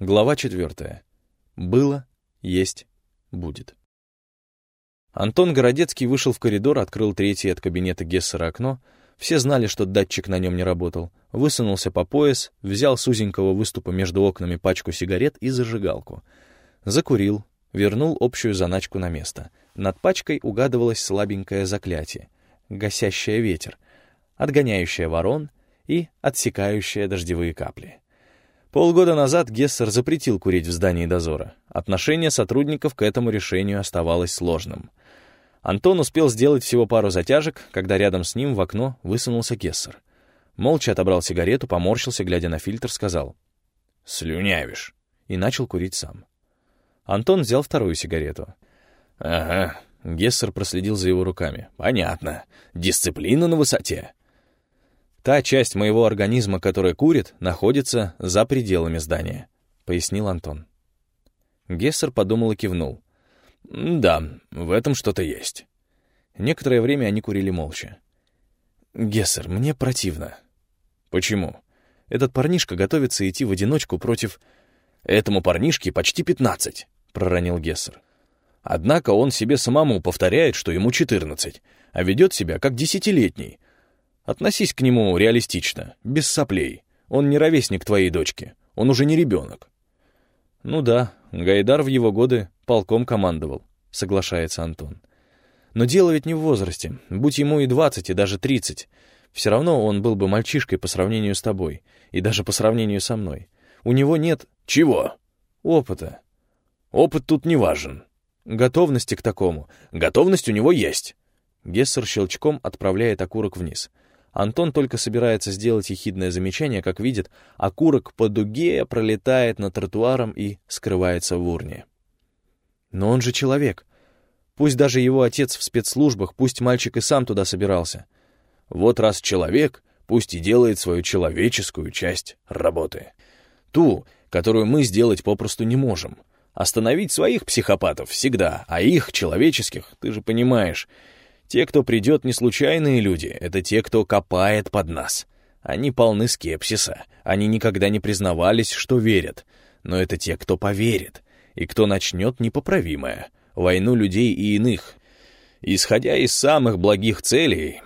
Глава четвертая. Было, есть, будет. Антон Городецкий вышел в коридор, открыл третье от кабинета Гессера окно. Все знали, что датчик на нем не работал. Высунулся по пояс, взял с узенького выступа между окнами пачку сигарет и зажигалку. Закурил, вернул общую заначку на место. Над пачкой угадывалось слабенькое заклятие, гасящее ветер, отгоняющее ворон и отсекающее дождевые капли. Полгода назад Гессер запретил курить в здании дозора. Отношение сотрудников к этому решению оставалось сложным. Антон успел сделать всего пару затяжек, когда рядом с ним в окно высунулся Гессер. Молча отобрал сигарету, поморщился, глядя на фильтр, сказал «Слюнявишь» и начал курить сам. Антон взял вторую сигарету. «Ага», — Гессер проследил за его руками. «Понятно. Дисциплина на высоте. Та часть моего организма, которая курит, находится за пределами здания», — пояснил Антон. Гессер подумал и кивнул. «Да, в этом что-то есть». Некоторое время они курили молча. «Гессер, мне противно». «Почему?» «Этот парнишка готовится идти в одиночку против...» «Этому парнишке почти пятнадцать», — проронил Гессер. «Однако он себе самому повторяет, что ему четырнадцать, а ведет себя как десятилетний, Относись к нему реалистично, без соплей. Он не ровесник твоей дочки, он уже не ребенок. Ну да, Гайдар в его годы полком командовал, соглашается Антон. Но дело ведь не в возрасте. Будь ему и двадцать, и даже тридцать. Все равно он был бы мальчишкой по сравнению с тобой, и даже по сравнению со мной. У него нет... Чего? Опыта. Опыт тут не важен. Готовности к такому. Готовность у него есть. Гессер щелчком отправляет окурок вниз. Антон только собирается сделать ехидное замечание, как видит, окурок по дуге пролетает над тротуаром и скрывается в урне. Но он же человек. Пусть даже его отец в спецслужбах, пусть мальчик и сам туда собирался. Вот раз человек, пусть и делает свою человеческую часть работы. Ту, которую мы сделать попросту не можем. Остановить своих психопатов всегда, а их, человеческих, ты же понимаешь, те, кто придет, не случайные люди, это те, кто копает под нас. Они полны скепсиса, они никогда не признавались, что верят. Но это те, кто поверит, и кто начнет непоправимое, войну людей и иных. Исходя из самых благих целей,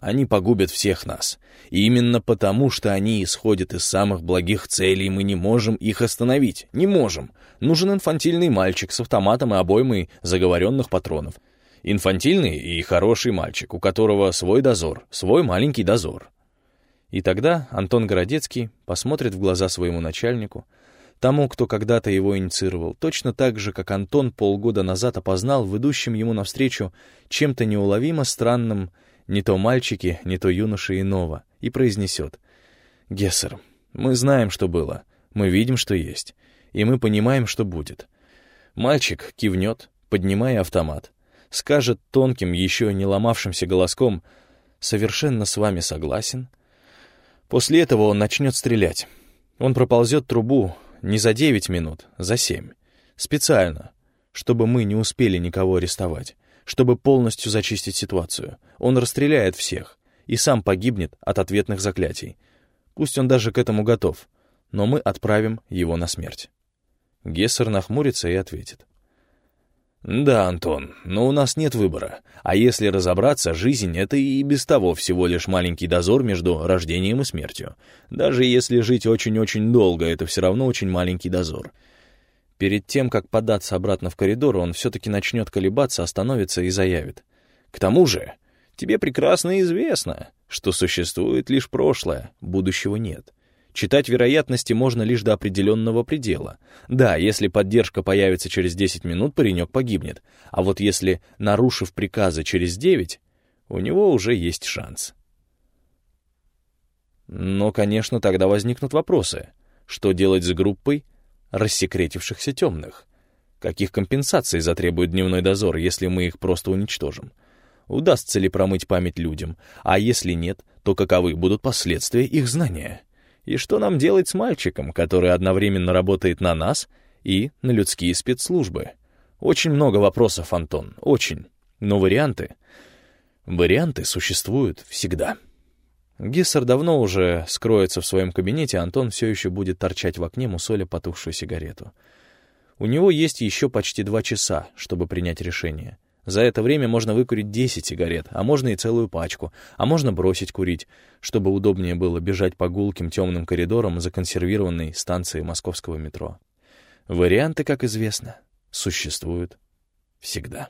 они погубят всех нас. И именно потому, что они исходят из самых благих целей, мы не можем их остановить. Не можем. Нужен инфантильный мальчик с автоматом и обоймой заговоренных патронов. Инфантильный и хороший мальчик, у которого свой дозор, свой маленький дозор. И тогда Антон Городецкий посмотрит в глаза своему начальнику, тому, кто когда-то его инициировал, точно так же, как Антон полгода назад опознал в идущем ему навстречу чем-то неуловимо странным не то мальчике, не то юноше иного, и произнесет «Гессер, мы знаем, что было, мы видим, что есть, и мы понимаем, что будет». Мальчик кивнет, поднимая автомат — скажет тонким, еще не ломавшимся голоском «совершенно с вами согласен». После этого он начнет стрелять. Он проползет трубу не за девять минут, за семь. Специально, чтобы мы не успели никого арестовать, чтобы полностью зачистить ситуацию. Он расстреляет всех и сам погибнет от ответных заклятий. Пусть он даже к этому готов, но мы отправим его на смерть. Гессер нахмурится и ответит. «Да, Антон, но у нас нет выбора. А если разобраться, жизнь — это и без того всего лишь маленький дозор между рождением и смертью. Даже если жить очень-очень долго, это все равно очень маленький дозор». Перед тем, как податься обратно в коридор, он все-таки начнет колебаться, остановится и заявит. «К тому же, тебе прекрасно известно, что существует лишь прошлое, будущего нет. Читать вероятности можно лишь до определенного предела. Да, если поддержка появится через 10 минут, паренек погибнет. А вот если, нарушив приказы через 9, у него уже есть шанс. Но, конечно, тогда возникнут вопросы. Что делать с группой рассекретившихся темных? Каких компенсаций затребует дневной дозор, если мы их просто уничтожим? Удастся ли промыть память людям? А если нет, то каковы будут последствия их знания? И что нам делать с мальчиком, который одновременно работает на нас и на людские спецслужбы? Очень много вопросов, Антон, очень. Но варианты... Варианты существуют всегда. Гиссер давно уже скроется в своем кабинете, а Антон все еще будет торчать в окне, мусоля потухшую сигарету. У него есть еще почти два часа, чтобы принять решение. За это время можно выкурить 10 сигарет, а можно и целую пачку, а можно бросить курить, чтобы удобнее было бежать по гулким темным коридорам законсервированной станции московского метро. Варианты, как известно, существуют всегда.